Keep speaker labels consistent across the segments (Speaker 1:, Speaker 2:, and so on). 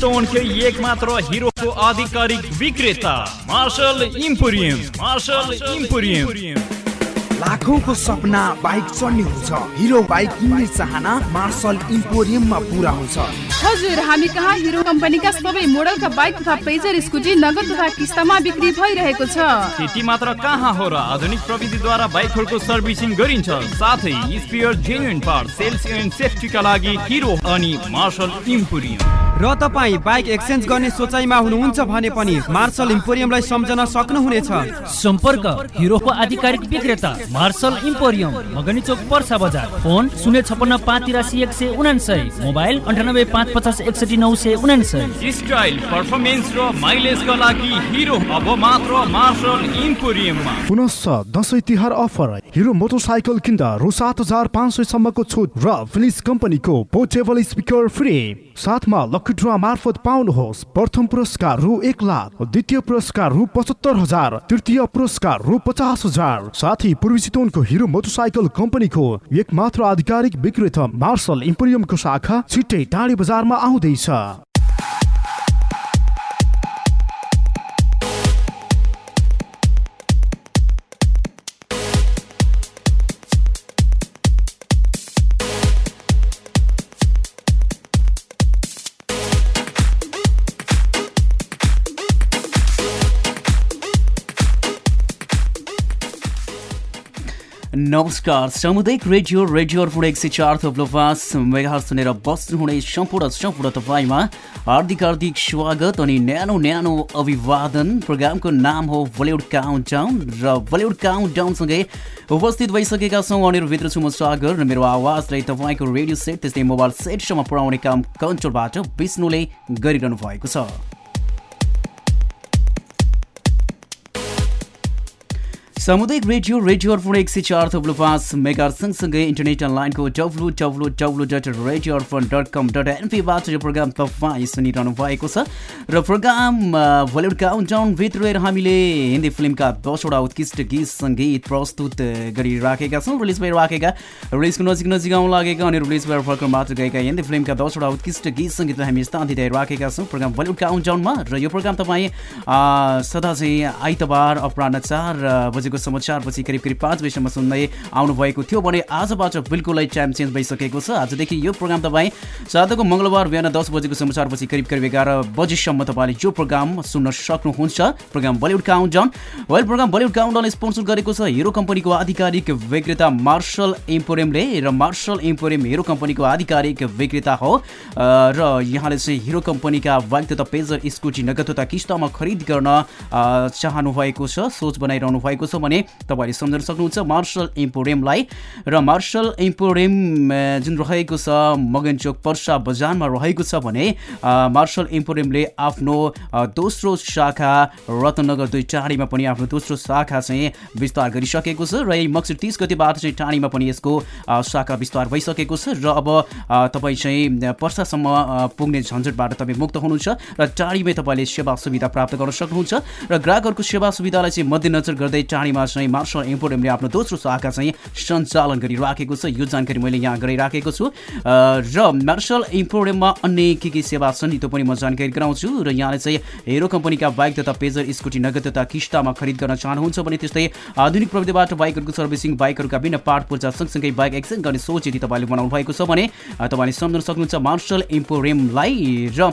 Speaker 1: पूर्वी चितवन के एक मात्र हिरो को आधिकारिक विक्रेता मार्शल इम्पोरियम मार्शल इम्पोरियम
Speaker 2: लाखौँको सपना बाइक चढ्ने हुन्छ हिरो बाइक किन्ने चाहना मार्शल इम्पोरियममा पुरा हुन्छ।
Speaker 3: हजुर हामी कहाँ हिरो कम्पनीका सबै मोडलका बाइक तथा पेजर स्कुटी नगद तथा किस्तामा बिक्री भइरहेको छ।
Speaker 1: त्यति मात्र कहाँ हो र आधुनिक प्रविधिद्वारा बाइकहरूको सर्भिसिङ गरिन्छ साथै spare genuine part sales and सेफ्टीका लागि हिरो अनि मार्शल इम्पोरियम
Speaker 4: र तपाईँ बाइक एक्सचेन्ज गर्ने सोचाइमा हुनुहुन्छ भने पनि मार्शल इम्पोरियमलाई सम्झन सक्नुहुनेछ।
Speaker 5: सम्पर्क हिरोको आधिकारिक विक्रेता मार्शल इम्पोरियम मगनी चोक पर्सा बजार। फोन शून्य छपन्न पाँच तिरासी एक सय उनासय मोबाइल अन्ठानब्बे पाँच पचास एकसठी नौ सय उनासय
Speaker 1: स्टाइल पर्फर्मेन्स र माइलेजका लागि हिरो अब मात्र मार्शल इम्पोरियममा।
Speaker 6: पुनश्च Dashain Tihar offer. Hero motorcycle किन्दा रु सात हजार पाँच सयसम्मको छुट र फिलिस कम्पनीको पोर्टेबल स्पिकर फ्री। साथमा लकी ड्र मार्फत पाउनुहोस्। प्रथम पुरस्कार रु एक लाख द्वितीय पुरस्कार रु पचहत्तर हजार तृतीय पुरस्कार रु पचास हजार। साथै पूर्वी चितवनको हिरो मोटरसाइकल कम्पनीको एक मात्र आधिकारिक विक्रेता मार्शल इम्पोरियमको शाखा छिट्टै टाढी बजारमा आउँदैछ।
Speaker 7: नमस्कार सामुदायिक रेडियो रेडियो अर्पण एक सय चार थप्लो पाँच मेगा सुनेर बस्नुहुने सम्पूर्ण सम्पूर्ण तपाईँमा हार्दिक हार्दिक स्वागत अनि न्यानो न्यानो अभिवादन। प्रोग्रामको नाम हो बलिउड काउन्ट डाउन र बलिउड काउन्ट डाउनसँगै उपस्थित भइसकेका छौँ। अनिहरूभित्र छु म सागर र मेरो आवाजलाई तपाईँको रेडियो सेट त्यस्तै मोबाइल सेटसम्म पुर्याउने काम कन्ट्रोलबाट विष्णुले गरिरहनु भएको छ। सामुदायिक रेडियो रेडियो अर्पण एक सय चार थप्लो पाँच मेगा सँगसँगै इन्टरनेट अनलाइनको W W W dot radio Arpan dot com dot एनपीबाट यो प्रोग्राम तपाईँ सुनिरहनु भएको छ। र प्रोग्राम बलिउड काउन्टाउनभित्र रहेर हामीले हिन्दी फिल्मका दसवटा उत्कृष्ट गीत सङ्गीत प्रस्तुत गरिराखेका छौँ रिलिज भइराखेका। रिलिजको नजिक नजिक आउन लागेका अनि रिलिज भएर फर्कर मात्र गएका हिन्दी फिल्मका दसवटा उत्कृष्ट गीत सङ्गीतलाई हामी स्थान दिइराखेका छौँ प्रोग्राम बलिउड काउन्टाउनमा र यो प्रोग्राम तपाईँ सदा चाहिँ आइतबार अपराह चार बजे बजेको समाचारपछि करिब करिब पाँच बजीसम्म सुन्दै आउनुभएको थियो भने आजबाट बिल्कुलै टाइम चेन्ज भइसकेको छ। आजदेखि यो प्रोग्राम तपाईँ साताको मङ्गलबार बिहान दस बजेको समाचारपछि करिब करिब एघार बजीसम्म तपाईँले जो प्रोग्राम सुन्न सक्नुहुन्छ। Programme Bollywood countdown well programme Bollywood countdown sponsor गरेको छ हिरो कम्पनीको आधिकारिक विक्रेता मार्शल इम्पोरियमले र मार्शल इम्पोरियम हिरो कम्पनीको आधिकारिक विक्रेता हो। र यहाँले चाहिँ हिरो कम्पनीका बाइक तथा पेजर स्कुटी नगद तथा किस्तामा खरिद गर्न चाहनु भएको छ सोच बनाइरहनु भएको छ। भने तपाईँले सम्झन सक्नुहुन्छ मार्शल इम्पोरियमलाई र मार्शल इम्पोरियम जुन रहेको छ मगनचोक पर्सा बजारमा रहेको छ भने मार्शल इम्पोरियमले आफ्नो दोस्रो शाखा रत्नगर दुई टाढीमा पनि आफ्नो दोस्रो शाखा चाहिँ विस्तार गरिसकेको छ र यही मक्सिर तिस गतिबाट चाहिँ टाढीमा पनि यसको शाखा विस्तार भइसकेको छ र अब तपाईँ चाहिँ पर्सासम्म पुग्ने झन्झटबाट तपाईँ मुक्त हुनुहुन्छ र टाढीमै तपाईँले सेवा सुविधा प्राप्त गर्न सक्नुहुन्छ र ग्राहकहरूको सेवा सुविधालाई चाहिँ मध्यनजर गर्दै टाढीमा चाहिँ मार्शल इम्पोरियमले आफ्नो दोस्रो शाखा चाहिँ सञ्चालन गरिराखेको छ। यो जानकारी मैले यहाँ गराइराखेको छु। र मार्शल इम्पोरियममा अन्य के के सेवा छन् त्यो पनि म जानकारी गराउँछु। र यहाँले चाहिँ हिरो कम्पनीका बाइक तथा पेजर स्कुटी नगद तथा किस्तामा खरिद गर्न चाहनुहुन्छ भने त्यस्तै आधुनिक प्रविधिबाट बाइकहरूको सर्भिसिङ बाइकहरूका विभिन्न पार्ट पूर्जा सँगसँगै बाइक एक्सचेन्ज गर्ने सोच यदि तपाईँले बनाउनु भएको छ भने तपाईँले सम्झन सक्नुहुन्छ मार्शल इम्पोरियमलाई र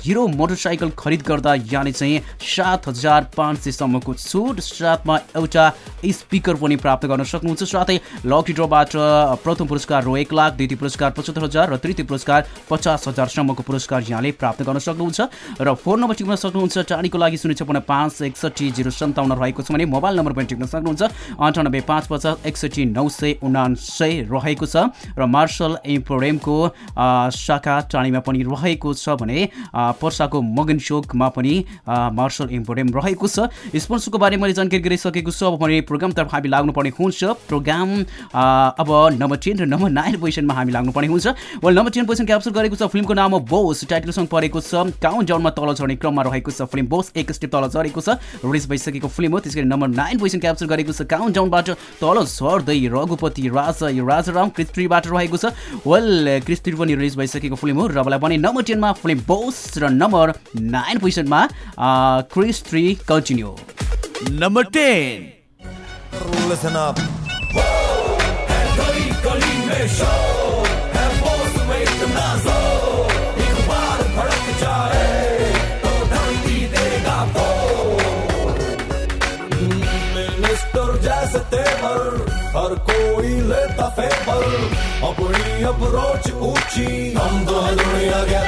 Speaker 7: हिरो मोटरसाइकल खरिद गर्दा यहाँले चाहिँ सात हजार पाँच सयसम्मको छुट साथमा एउटा स्पिकर पनि प्राप्त गर्न सक्नुहुन्छ। साथै लकी ड्रबाट प्रथम पुरस्कार रु एक लाख द्वितीय पुरस्कार पचहत्तर हजार र तृतीय पुरस्कार पचास हजारसम्मको पुरस्कार यहाँले प्राप्त गर्न सक्नुहुन्छ। र फोन नम्बर टिप्न सक्नुहुन्छ टाढीको लागि शून्य छपन्न पाँच एकसठी जिरो सन्ताउन्न रहेको छ भने मोबाइल नम्बर पनि टिप्न सक्नुहुन्छ। अन्ठानब्बे पाँच पचास एकसठी नौ सय उनासय रहेको छ र मार्शल इम्पोरेमको शाखा टाढीमा पनि रहेको छ भने पर्साको मगन चोकमा पनि मार्शल इम्पोरेम रहेको छ। स्पोन्सरको बारेमा मैले जानकारी गरिसकेँ भइसकेको छ। अब भने प्रोग्रामतर्फ हामी लाग्नुपर्ने हुन्छ। प्रोग्राम अब नम्बर टेन र नम्बर नाइन पोजिसनमा हामी लाग्नुपर्ने हुन्छ। Well number ten position capture गरेको छ फिल्मको नाम हो बोस टाइटल सङ्ग परेको छ। काउन्ट डाउनमा तल झर्ने क्रममा रहेको छ फिल्म बोस एक स्टेप तल झरेको छ। रिलिज भइसकेको फिल्म हो। त्यसै नम्बर नाइन पोजिसन क्याप्चर गरेको छ। काउन्ट डाउनबाट तल झर्दै रघुपति राजा यो राजाराम कृष्णबाट रहेको छ। वेल कृष्ण पनि रिलिज भइसकेको फिल्म हो। र मलाई भने नम्बर टेनमा फिल्म बोस र नम्बर नाइन पोजिसनमा Krrish three continue
Speaker 8: number ten हर कोई लेता फेवर अपनी अप्रोच ऊँची, हम दो दुनिया के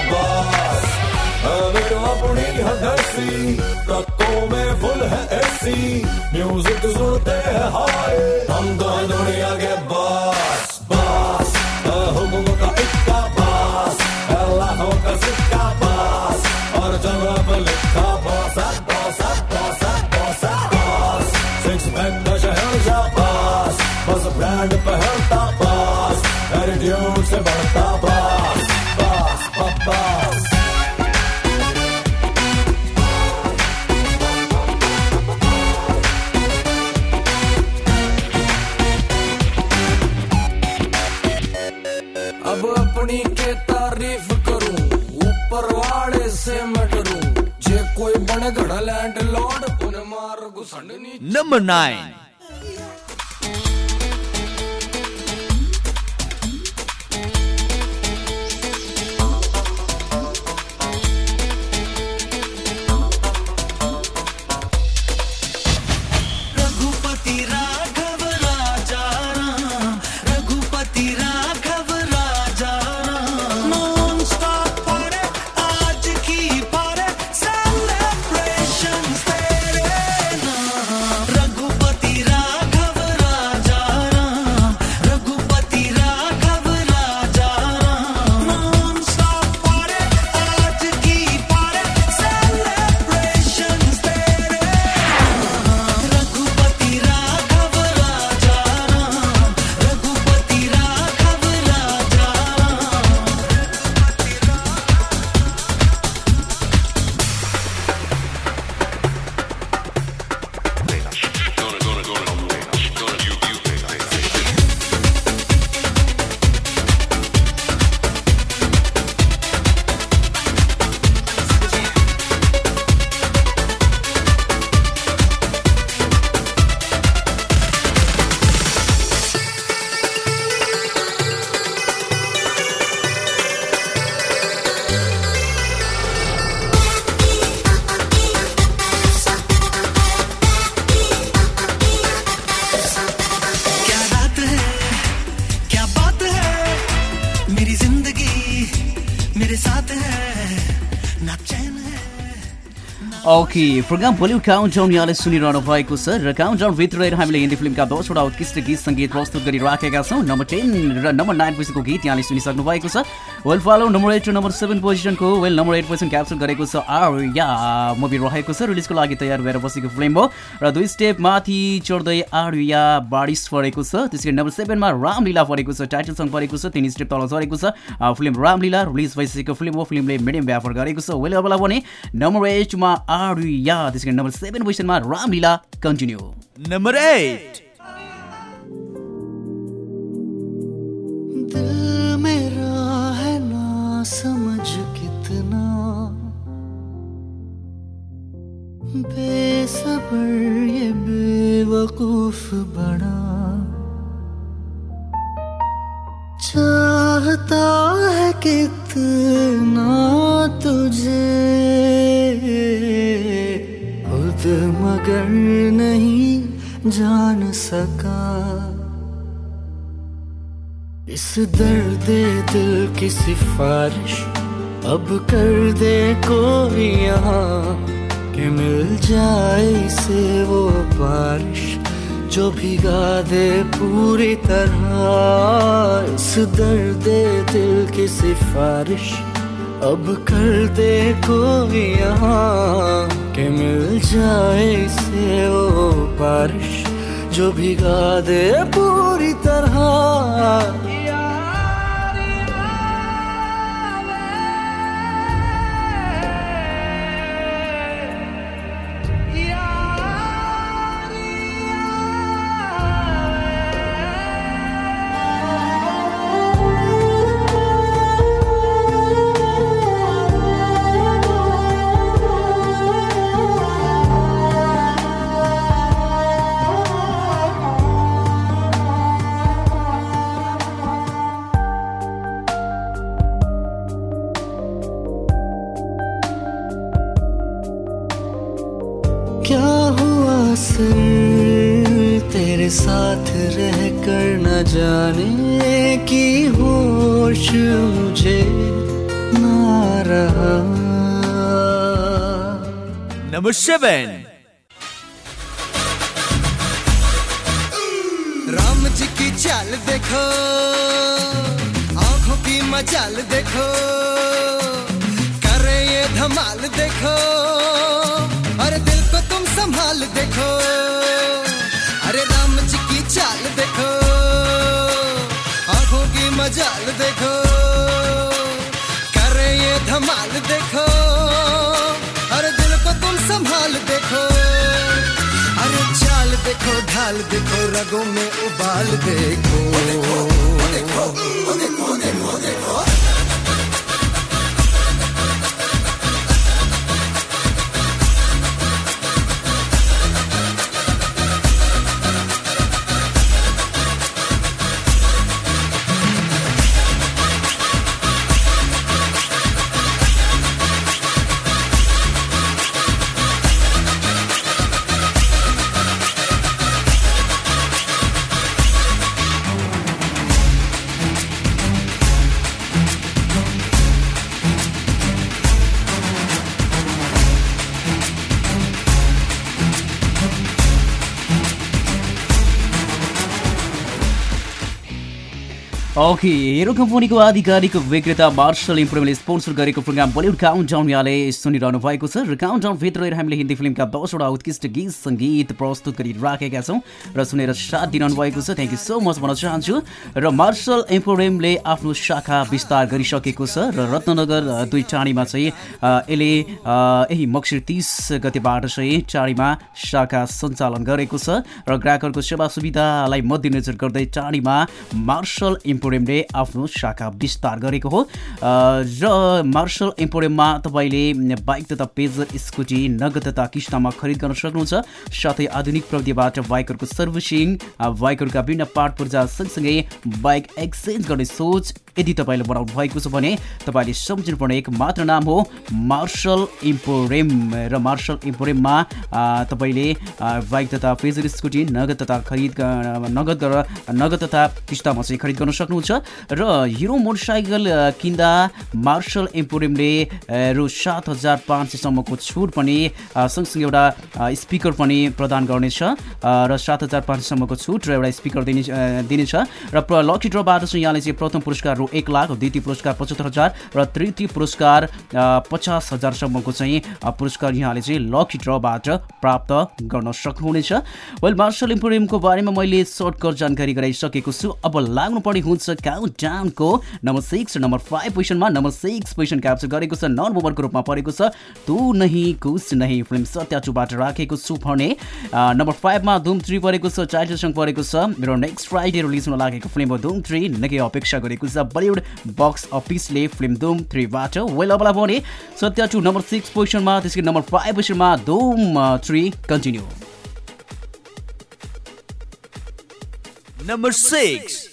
Speaker 8: अपनी हदसी ट्रकों में फुल है एसी म्यूज़िक सुनते हैं, हाय। हम तो है दुनिया के बॉस बॉस हुकुम का इक्का बॉस लाखों का सिक्का बॉस और जगह पर लिखा boss boss boss boss boss six pack का शहर जा पास। बस ब्रांड पहनता पास। एटीट्यूड से बढ़ता पास पास पास। अब अपनी के तारीफ करूं ऊपर वाले से मैं डरूं जे कोई बने घड़ा लैंड लॉर्ड उन्हें मार घुसंडनी
Speaker 9: Number 9.
Speaker 7: Okay programme Bollywood count down यहाँले सुनिरहनु भएको छ र काउन्ट डाउन भित्र रहेर हामीले हिन्दी फिल्मका दसवटा उत्कृष्ट गीत सङ्गीत प्रस्तुत गरिराखेका छौँ। नम्बर टेन र नम्बर नाइन पोजिसनको गीत यहाँले सुनिसक्नु भएको छ। वेल फलो नम्बर एट र number seven पोजिसनको well number eight position capture गरेको छ आर्या। मुभी रहेको छ रिलिजको लागि तयार भएर बसेको फिल्म हो। र दुई स्टेप माथि चढ्दै आर्या बारिस परेको छ। त्यसै गरी नम्बर सेभेनमा रामलीला परेको छ टाइटल सङ्ग परेको छ तिन स्टेप तल झरेको छ। फिल्म रामलीला रिलिज भइसकेको फिल्म हो। फिल्मले मिडियम व्यापार गरेको छ। वेल अबलाई भने नम्बर एटमा आर्या त्यसै गरी नम्बर सेभेन पोजिसनमा रामलीला कन्टिन्यू
Speaker 9: Number 8.
Speaker 10: दिल मेरा है ना समझ कितना। बेसबर ये बेवकूफ बड़ा चाहता है कितना जान सका। इस दर्द दिल की सिफारिश, अब कर दे कोई यहाँ, कि मिल जाए से वो बारिश, जो भिगा दे पूरी तरह। इस दर्द दिल की सिफारिश, अब कर दे कोई यहाँ, कि मिल जाए से वो बारिश। जो भिगा दे पूरी तरह।
Speaker 9: Seven.
Speaker 10: राम जी की चाल देखो, आँखों की मचाल देखो, करे ये धमाल देखो अरे दिल को तुम संभाल देखो अरे राम जी की चाल देखो, आँखों की मजाल देखो, करे ये धमाल देखो संभाल देखो, अरे चाल देखो, ढाल देखो, रगों में उबाल देखो। देखो देखो देखो देखो देखो।
Speaker 7: ओके हेरो कम्पनीको आधिकारिक विक्रेता मार्शल इम्प्रुभले स्पोन्सर गरेको प्रोग्राम बलिउड काउन्ट डाउन यहाँले सुनिरहनु भएको छ र काउन्ट डाउनभित्र रहेर हामीले हिन्दी फिल्मका दसवटा उत्कृष्ट गीत सङ्गीत प्रस्तुत गरिराखेका छौँ र सुनेर साथ दिइरहनु भएको छ। थ्याङ्क यू सो मच भन्न चाहन्छु। र मार्शल इम्पोरियमले आफ्नो शाखा विस्तार गरिसकेको छ र रत्ननगर अ, दुई टाढीमा चाहिँ यसले यही मक्सिर तिस गतिबाट चाहिँ टाढीमा शाखा सञ्चालन गरेको छ र ग्राहकहरूको सेवा सुविधालाई मध्यनजर गर्दै टाढीमा मार्शल इम्पोरियमले आफ्नो शाखा विस्तार गरेको हो। र मार्शल इम्पोरियममा तपाईँले बाइक तथा पेजर स्कुटी नगद तथा किस्तामा खरिद गर्न सक्नुहुन्छ। साथै आधुनिक प्रविधिबाट बाइकहरूको सर्भिसिङ बाइकहरूका विभिन्न पार्ट पूर्जा सँगसँगै बाइक एक्सचेन्ज गर्ने सोच यदि तपाईँले बनाउनु भएको छ भने तपाईँले सम्झिनुपर्ने एक मात्र नाम हो मार्शल इम्पोरेम र मार्शल इम्पोरेममा अ, तपाईँले बाइक तथा पेजर स्कुटी नगद तथा खरिद नगद नगद तथा किस्तामा चाहिँ खरिद गर्न सक्नुहुन्छ। र हिरो मोटरसाइकल किन्दा मार्शल इम्पोरियमले अ, रु सात हजार पाँच सयसम्मको छुट पनि सँगसँगै एउटा स्पिकर पनि प्रदान गर्नेछ र सात हजार पाँच सयसम्मको छुट र एउटा स्पिकर दिने दिनेछ। र लकी ड्रबाट चाहिँ यहाँले चाहिँ प्रथम पुरस्कार रु एक लाख द्वितीय पुरस्कार पचहत्तर हजार र तृतीय पुरस्कार पचास हजारसम्मको चाहिँ पुरस्कार यहाँले चाहिँ लकी ड्रबाट प्राप्त गर्न सक्नुहुनेछ। वेल मार्शल इम्पोरियमको बारेमा मैले सर्टकट जानकारी गराइसकेको छु। अब लाग्नुपर्ने हुन्छ काउन्ट डाउनको नम्बर सिक्स र नम्बर फाइभ पोजिसनमा नम्बर सिक्स पोजिसन क्याप्चर गरेको छ नन मोबरको रूपमा परेको छ। तु नही कुछ नही फिल्म सत्याचुबाट राखेको छु भने नम्बर फाइभमा धुम थ्री परेको छ टाइटल सङ्ग परेको छ। र नेक्स्ट फ्राइडे रिलिज हुन लागेको फिल्म हो धुम थ्री। निकै अपेक्षा गरेको छ। बलिउड बक्स अफिसले फिल्म धुम थ्रीबाट वेल अब भने सत्याचु नम्बर सिक्स पोजिसनमा त्यसै नम्बर फाइभ पोजिसनमा धुम थ्री कन्टिन्यू।
Speaker 9: Number six.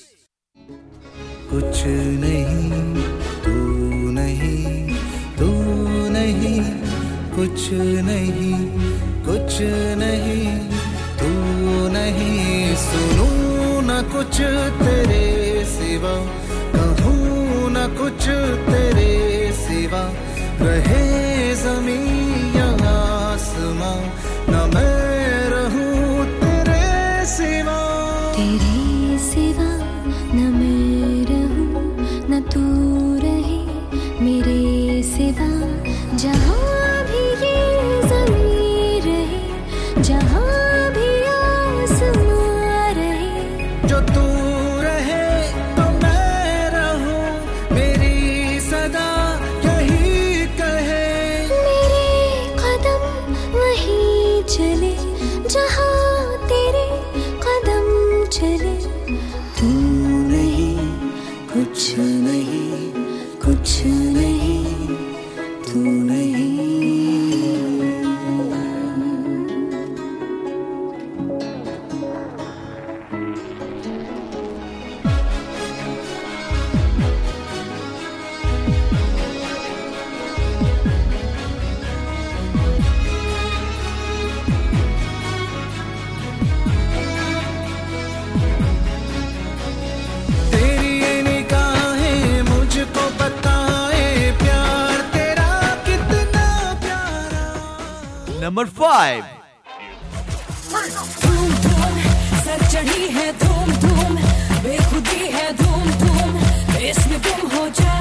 Speaker 10: कुछ नहीं, तू नहीं तू नहीं, कुछ नहीं कुछ नहीं, तू नहीं। सुनू न कुछ तेरे सिवा, कहूँ न कुछ तेरे सिवा। रहे ज़मीन आसमां
Speaker 11: जहाँ
Speaker 9: नंबर फाइव
Speaker 12: चढ़ी है धूम धूम बेखुदी है धूम धूम इसमें गुम हो जा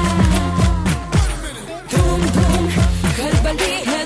Speaker 12: धूम धूम घर बंदी है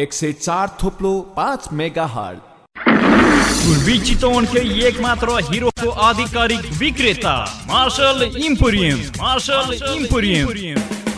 Speaker 9: एक सय चार थोप्लो पाँच मेगा हर्ट
Speaker 1: पूर्वी चितवनकै एक मात्र हिरोको आधिकारिक विक्रेता मार्शल इम्पोरियम मार्शल इम्पोरियम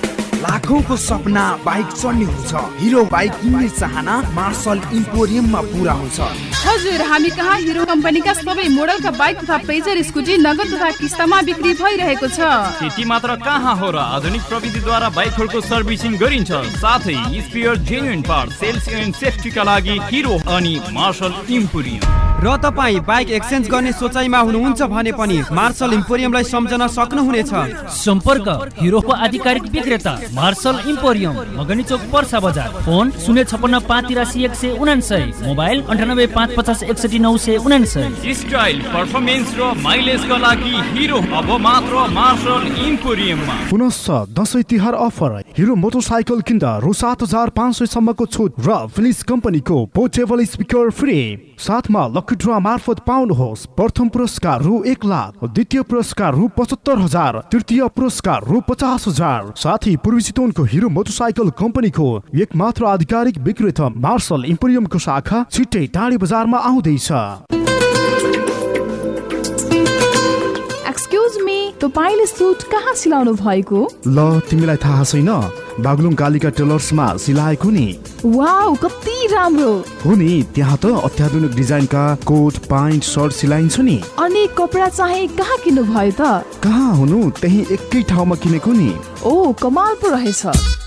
Speaker 2: लाखौंको सपना बाइक चढ्ने हुन्छ। हिरो बाइक किन्ने चाहना मार्शल इम्पोरियममा पुरा हुन्छ।
Speaker 3: हजुर हामी कहाँ हिरो कम्पनीका सबै मोडलका बाइक तथा पेजर स्कुटी नगद तथा किस्तामा बिक्री भइरहेको छ।
Speaker 1: त्यति मात्र कहाँ हो र आधुनिक प्रविधिद्वारा बाइकहरूको सर्भिसिङ गरिन्छ। साथै spare genuine part sales and सेफ्टीका लागि हिरो अनि मार्शल इम्पोरियम।
Speaker 4: र तपाईँ बाइक एक्सचेन्ज गर्ने सोचाइमा हुनुहुन्छ भने पनि मार्शल इम्पोरियमलाई सम्झन सक्नुहुनेछ।
Speaker 5: सम्पर्क हिरोको आधिकारिक विक्रेता मार्शल इम्पोरियम मगनी चोक पर्सा बजार। फोन शून्य छपन्न पाँच तिरासी एक सय उनासय मोबाइल अन्ठानब्बे पाँच पचास एकसठी नौ सय उनासय
Speaker 1: स्टाइल पर्फर्मेन्स र माइलेजका लागि हिरो अब मात्र मार्शल इम्पोरियममा।
Speaker 6: पुनश्च Dashain Tihar offer. Hero motorcycle किन्दा रु सात हजार पाँच सयसम्मको छुट र फिलिस कम्पनीको पोर्टेबल स्पिकर फ्री। साथमा लकी ड्र मार्फत पाउनुहोस्। प्रथम पुरस्कार रु एक लाख द्वितीय पुरस्कार रु पचहत्तर हजार तृतीय पुरस्कार रु पचास हजार। साथै पूर्वी चितवनको हिरो मोटरसाइकल कम्पनीको एक मात्र आधिकारिक विक्रेता मार्शल इम्पोरियमको शाखा छिट्टै टाढी बजारमा आउँदैछ।
Speaker 13: एक्सक्युज मी तपाईँले सुट कहाँ सिलाउनु भएको?
Speaker 6: ल तिमीलाई थाहा छैन। बागलुङ कालिका टेलर्समा सिलाएको नि।
Speaker 13: वाउ कति राम्रो।
Speaker 6: हो नि त्यहाँ त अत्याधुनिक डिजाइनका कोट प्यान्ट सर्ट सिलाइन्छ नि।
Speaker 13: अनि कपडा चाहिँ कहाँ किन्नु भयो त?
Speaker 6: कहाँ हुनु त्यही एकै ठाउँमा किनेको नि।
Speaker 13: ओ कमाल पो रहेछ।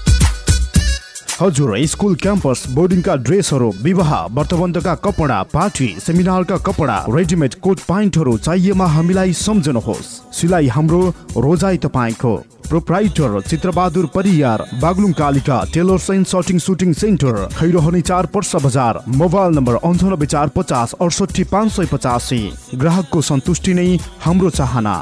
Speaker 6: हजुर स्कुल क्याम्पस बोर्डिङका ड्रेसहरू विवाह व्रतबन्धका कपडा पार्टी सेमिनारका कपडा रेडिमेड कोट प्यान्टहरू चाहिएमा हामीलाई सम्झनुहोस्। सिलाइ हाम्रो रोजाइ तपाईँको। Proprietor Chitrabahadur Pariyar Baglung Kalika tailors and shirting suiting centre Khairahani चार पर्सा बजार मोबाइल नम्बर अन्ठानब्बे चार पचास अडसठी पाँच सय पचासी। ग्राहकको सन्तुष्टि नै हाम्रो चाहना।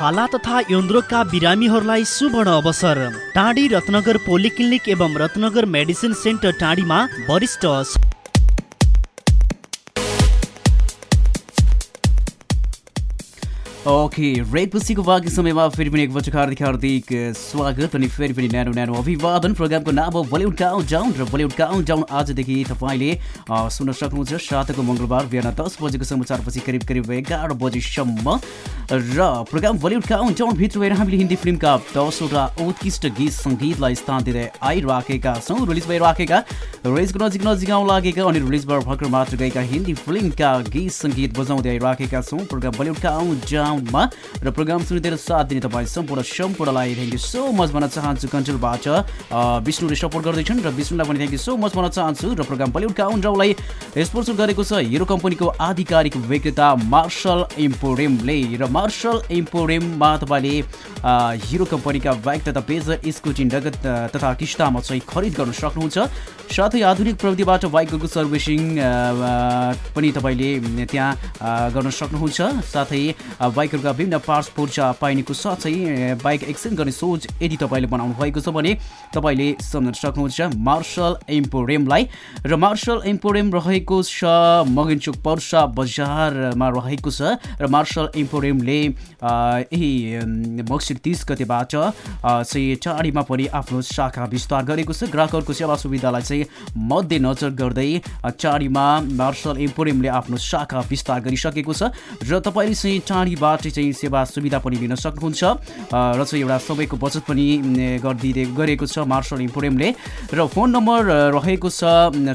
Speaker 14: छाला तथा यौनरोगका बिरामीहरूलाई सुवर्ण अवसर। टाढी रत्नगर पोलिक्लिनिक एवं रत्नगर मेडिसिन सेन्टर टाढीमा वरिष्ठ
Speaker 7: ओके रेड पुसीको बाँकी समयमा फेरि पनि एकपटक हार्दिक हार्दिक स्वागत अनि फेरि पनि न्यानो न्यानो अभिवादन प्रोग्रामको नाम हो बलिउड काउन्ट डाउन र बलिउड काउन्ट डाउन आजदेखि तपाईँले सुन्न सक्नुहुन्छ सातको मङ्गलबार बिहान दस बजेको समाचारपछि करिब करिब एघार बजीसम्म। र प्रोग्राम बलिउड काउन्ट डाउनभित्र हेर हामीले हिन्दी फिल्मका दसवटा उत्कृष्ट गीत सङ्गीतलाई स्थान दिँदै आइराखेका छौँ। रिलिज भइराखेका रिलिजको नजिक नजिक आउन लागेका अनि रिलिज भएर भर्खर मात्र गएका हिन्दी फिल्मका गीत सङ्गीत बजाउँदै आइराखेका छौँ। प्रोग्राम बलिउड काउन्ट डाउनमा र प्रोग्राम सुनिदिएर साथ दिने तपाईँ सम्पूर्ण सम्पूर्णलाई थ्याङ्क यू सो मच भन्न चाहन्छु। कन्ट्रोलबाट विष्णुले सपोर्ट गर्दैछन् र विष्णुलाई पनि थ्याङ्क यू सो मच भन्न चाहन्छु र प्रोग्राम बलिउड काउन्ट डाउनलाई स्पोन्सर गरेको छ हिरो कम्पनीको आधिकारिक विक्रेता मार्शल इम्पोरियमले र मार्शल इम्पोरियममा तपाईँले हिरो कम्पनीका बाइक तथा पेजर स्कुटी नगद तथा किस्तामा चाहिँ खरिद गर्न सक्नुहुन्छ। साथै आधुनिक प्रविधिबाट बाइकहरूको सर्भिसिङ पनि तपाईँले त्यहाँ गर्न सक्नुहुन्छ। साथै बाइकहरूका विभिन्न पार्ट्स पूर्जा पाइनेको साथै बाइक एक्सचेन्ज गर्ने सोच यदि तपाईँले बनाउनु भएको छ भने तपाईँले सम्झन सक्नुहुन्छ मार्सल एम्पोरियमलाई। र मार्सल एम्पोरियम रहेको छ मगनचोक पर्सा बजारमा रहेको छ र मार्सल एम्पोरियमले यही मक्सिर तिस गतेबाट चाहिँ टाढीमा पनि आफ्नो शाखा विस्तार गरेको छ। ग्राहकहरूको सेवा सुविधालाई चाहिँ मध्यनजर गर्दै टाढीमा मार्सल एम्पोरियमले आफ्नो शाखा विस्तार गरिसकेको छ। र तपाईँले चाहिँ टाढीबाट चाहिँ सेवा सुविधा पनि लिन सक्नुहुन्छ। र चाहिँ एउटा सबैको बचत पनि म, गरिदिँदै गरेको छ मार्सल एम्पोरियमले र फोन नम्बर रहेको छ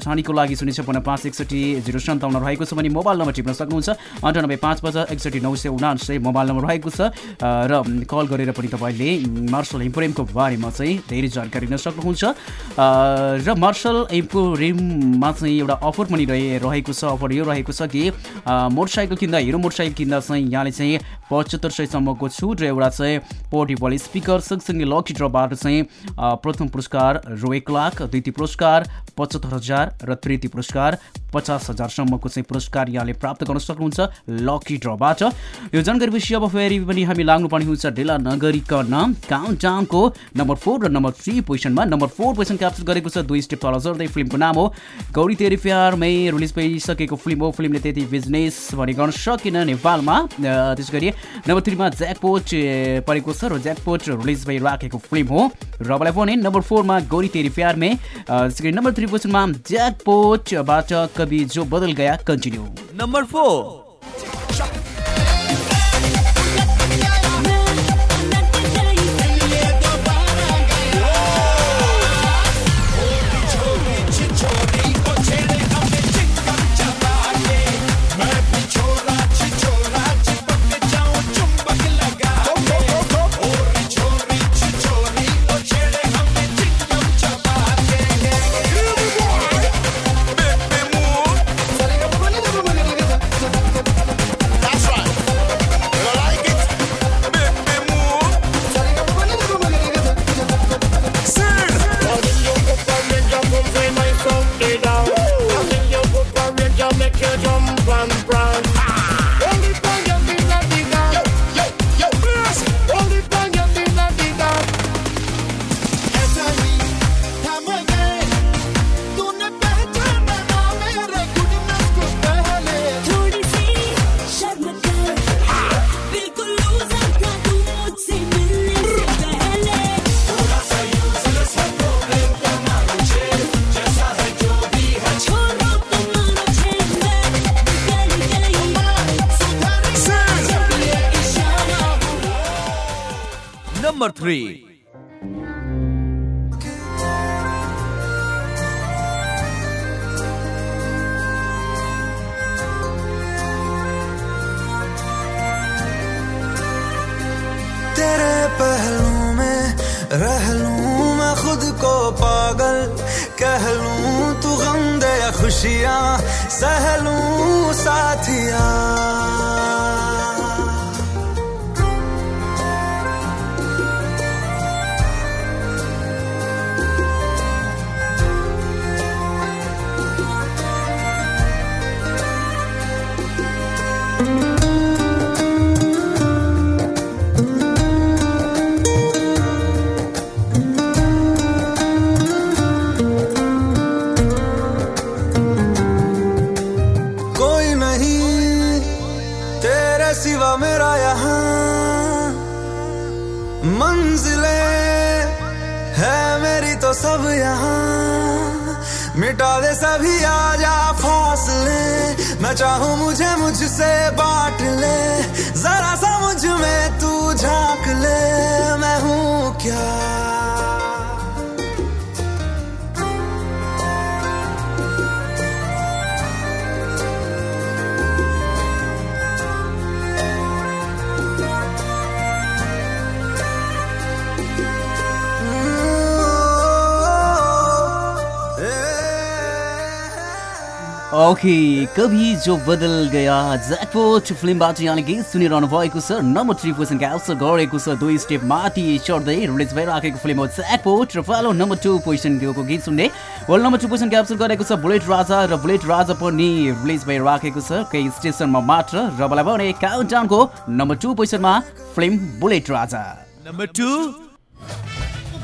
Speaker 7: टाढीको लागि शून्य छपन्न पाँच एकसठी जिरो सन्ताउन्न रहेको छ भने मोबाइल नम्बर टिप्न सक्नुहुन्छ। अन्ठानब्बे पाँच पचास एकसठी नौ सय उनान्सय मोबाइल नम्बर रहेको छ। र कल गरेर पनि तपाईँले मार्सल एम्पोरियमको बारेमा चाहिँ धेरै जानकारी लिन सक्नुहुन्छ। र मार्सल एम्पोरियममा चाहिँ एउटा अफर पनि रहे रहेको छ अफर यो रहेको छ कि मोटरसाइकल किन्दा हिरो मोटरसाइकल किन्दा चाहिँ यहाँले चाहिँ पचहत्तर सयसम्मको छुट र एउटा चाहिँ पोर्टेबल स्पिकर सँगसँगै लकी ड्रबाट चाहिँ प्रथम पुरस्कार रु एक लाख द्वितीय पुरस्कार पचहत्तर हजार र तृतीय पुरस्कार पचास हजारसम्मको चाहिँ पुरस्कार यहाँले प्राप्त गर्न सक्नुहुन्छ लकी ड्रबाट यो जानकारीपछि अब फेरि पनि हामी लाग्नुपर्ने हुन्छ ढिला नगरिकन। काउन्ट डाउनको नम्बर फोर र नम्बर थ्री पोजिसनमा नम्बर फोर पोजिसन क्याप्चर गरेको छ दुई स्टेप तल झर्दै फिल्मको नाम हो गौरी तेरी प्यारमै रिलिज भइसकेको फिल्म हो। फिल्मले त्यति बिजनेस भने गर्न सकेन नेपालमा। त्यस गरी नम्बर थ्रीमा ज्याकपोट परेको छ र ज्याकपोट रिलिज भइराखेको फिल्म हो। र मलाई भने नम्बर फोरमा गौरी तेरी प्यारमै त्यसै गरी नम्बर थ्री पोजिसनमा ज्याकपोटबाट कवि जो बदल गया continue
Speaker 15: number four
Speaker 16: free.
Speaker 7: Okay कभी जो बदल गया ज्याकपोट फिल्मबाट यहाँले गीत सुनिरहनु भएको छ नम्बर थ्री पोजिसन अवसर गरेको छ दुई स्टेप माथि चढ्दै रिलिज भइराखेको फिल्म हो ज्याकपोट र पालो नम्बर टू पोजिसन गएको गीत सुन्ने। वर्ल्ड नम्बर टू पोजिसन अवसर गरेको छ बुलेट राजा र बुलेट राजा पनि रिलिज भइराखेको छ केही स्टेसनमा मात्र र मलाई भने काउन्टाउनको नम्बर टू पोजिसनमा film Bullet Raja.
Speaker 10: Number two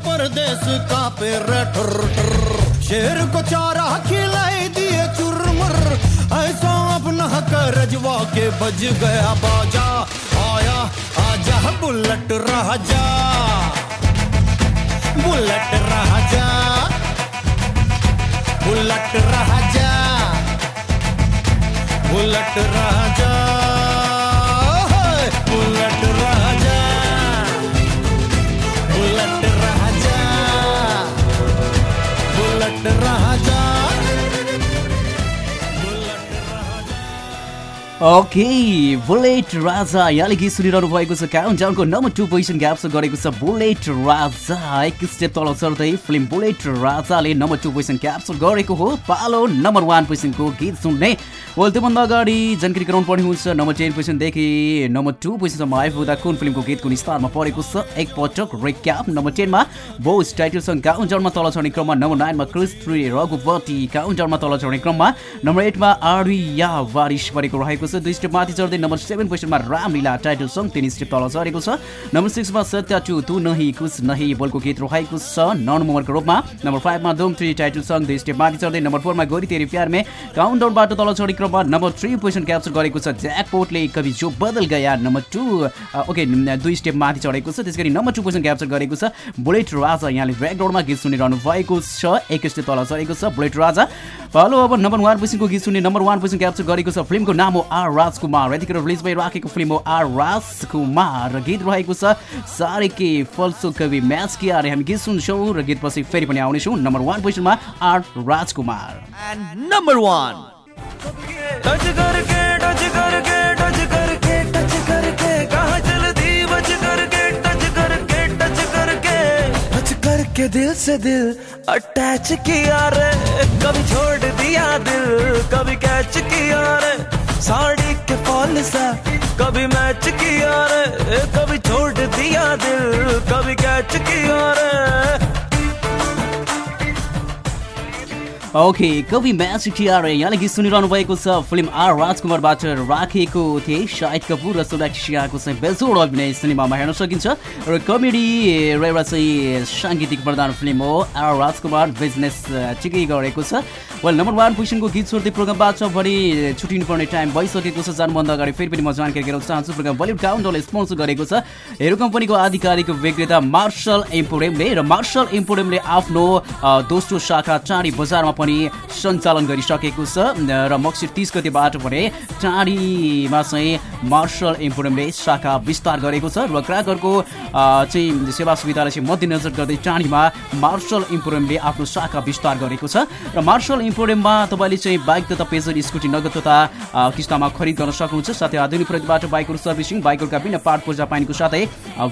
Speaker 10: परदेश का पेर शेर को चारा खिला ऐसा अपना कर रजवा के बज गया बाजा। आया, आजा, Bullet Raja. Bullet Raja. Bullet Raja. Bullet Raja.
Speaker 7: Okay Bullet Raja यहाँले गीत सुनिरहनु भएको छ। काउन्ट डाउनको नम्बर टू पोजिसन क्याप्चर गरेको छ बुलेट राजा। एक स्टेप तल चढ्दै फिल्म बुलेट राजाले नम्बर टू पोजिसन क्याप्चर गरेको हो। पालो नम्बर वान पोजिसनको गीत सुन्ने। वेल त्योभन्दा अगाडि जानकारी गराउनु पर्ने हुन्छ। नम्बर टेन पोजिसनदेखि नम्बर टू पोजिसनमा आइपुग्दा कुन फिल्मको गीत कुन स्थानमा परेको छ? एकपटक रिक्याप नम्बर टेनमा बोस टाइटलसँग काउन्ट डाउनमा तल चढ्ने क्रममा। नम्बर नाइनमा क्रिस थ्री रघुपति काउन्ट डाउनमा तल चढ्ने क्रममा। नम्बर एटमा आर्या वारिस परेको रहेको छ दुई स्टेप माथि चढ्दै नम्बर सेभेन पोजिसनमा रामलीला टाइटल सङ तिन स्टेप तल चढेको छ। नम्बर सिक्समा सत्य टु तु नही कुछ नही बोलको गीत रहेको छ। नौ नम्बरको रूपमा नम्बर फाइभमा धुम थ्री टाइटल सङ दुई स्टेप माथि चढ्दै नम्बर फोरमा गोरी तेरी प्यारमे। काउन्ट डाउनबाट तल चढेको क्रममा नम्बर थ्री पोजिसन क्याप्चर गरेको छ ज्याकपोर्टले कवि जो बदल गया। नम्बर टू ओके दुई स्टेप माथि चढेको छ त्यस गरी नम्बर टू पोजिसन क्याप्चर गरेको छ बुलेट राजा। यहाँले ब्याकग्राउन्डमा गीत सुनिरहनु भएको छ एक स्टेप तल चढेको छ बुलेट राजा। हेलो अब नम्बर वान पोजिसनको गीत सुन्ने नम्बर वान पोजिसन क्याप्चर गरेको छ फिल्मको नाम हो आर राजकुमार यतिखेर रिलिज भइराखेको फ़िल्म हो आर राजकुमार गीत रहेको छ सारे के फल्सो कवि म्याच के आरे हामी गीत सुन्छौँ र गीतपछि फेरि पनि आउनेछौँ नम्बर वान पोजिसनमा R Rajkumar
Speaker 10: number one
Speaker 15: touch दिल से दिल अटैच किया रे। कभी छोड़ दिया दिल, कभी कैच किया रे। साड़ी के फॉल सा कभी मैच किया रे, कभी छोड़ दिया दिल, कभी कैच किया रे।
Speaker 7: ओके कवि म्याच टिआर यहाँले गीत सुनिरहनु भएको छ। फिल्म आर राजकुमारबाट राखेको थिए शाहिद कपुर र सोनाक्षियाको चाहिँ बेजोड अभिनय सिनेमामा हेर्न सकिन्छ। र कमेडी र एउटा चाहिँ साङ्गीतिक प्रधान फिल्म हो आर राजकुमार बिजनेस ठिकै गरेको छ। वेल नम्बर वान पोजिसनको गीत छोड्दै प्रोग्रामबाट भने छुट्टिनु पर्ने टाइम भइसकेको छ। जानुभन्दा अगाडि फेरि पनि म जानकारी गराउन चाहन्छु। प्रोग्राम बलिउड काउन्टरले स्पोन्सर गरेको छ। हेरो कम्पनीको आधिकारिक विक्रेता मार्शल एम्पोरियमले र मार्शल एम्पोरियमले आफ्नो दोस्रो शाखा चाँडी बजारमा पनि सञ्चालन गरिसकेको छ। र मक्सिर तिस गतिबाट भने टाढीमा चाहिँ मार्शल एम्पोरियमले शाखा विस्तार गरेको छ। र ग्राहकहरूको चाहिँ सेवा सुविधालाई चाहिँ मध्यनजर गर्दै टाढीमा मार्शल एम्पोरियमले आफ्नो शाखा विस्तार गरेको छ। र मार्शल एम्पोरियममा तपाईँले चाहिँ बाइक तथा पेजर स्कुटी नगद तथा किस्तामा खरिद गर्न सक्नुहुन्छ। साथै आधुनिक प्रयोगबाट बाइकहरू सर्भिसिङ बाइकहरूका विभिन्न पार्ट पूजा पाइनको साथै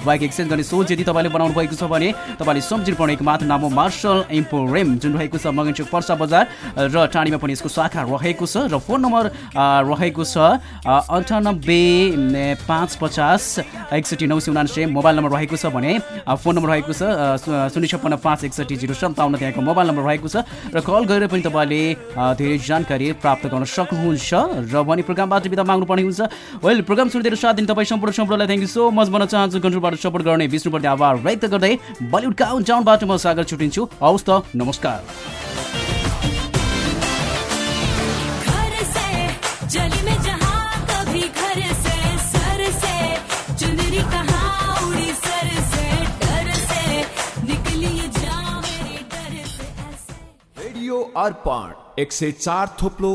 Speaker 7: बाइक एक्सचेन्ज गर्ने सोच यदि तपाईँले बनाउनु भएको छ भने तपाईँले सम्झिनु पर्ने मात्र नाम हो मार्शल एम्पोरियम जुन रहेको छ मगनचोक पर्सा बजार र टाढीमा पनि यसको शाखा रहेको छ र फोन नम्बर रहेको छ अन्ठानब्बे पाँच पचास एकसठी नौ सय उनान्सय मोबाइल नम्बर रहेको छ भने फोन नम्बर रहेको छ शून्य छप्पन्न पाँच एकसठी जिरो सन्ताउन्न त्यहाँको मोबाइल नम्बर रहेको छ र कल गरेर पनि तपाईँले धेरै जानकारी प्राप्त गर्न सक्नुहुन्छ र भने प्रोग्रामबाट बिदा माग्नुपर्ने हुन्छ। वेल प्रोग्राम सुनिदिएर साथ दिने तपाईँ सम्पूर्ण सम्पूर्णलाई थ्याङ्क यू सो मच भन्न चाहन्छु कन्ट्रोलबाट सपोर्ट गर्ने विष्णुप्रति आभार व्यक्त गर्दै बलिउड काउन्ट डाउनबाट म सागर छुटिन्छु हवस् त नमस्कार।
Speaker 12: जा मेरे डर से
Speaker 9: रेडियो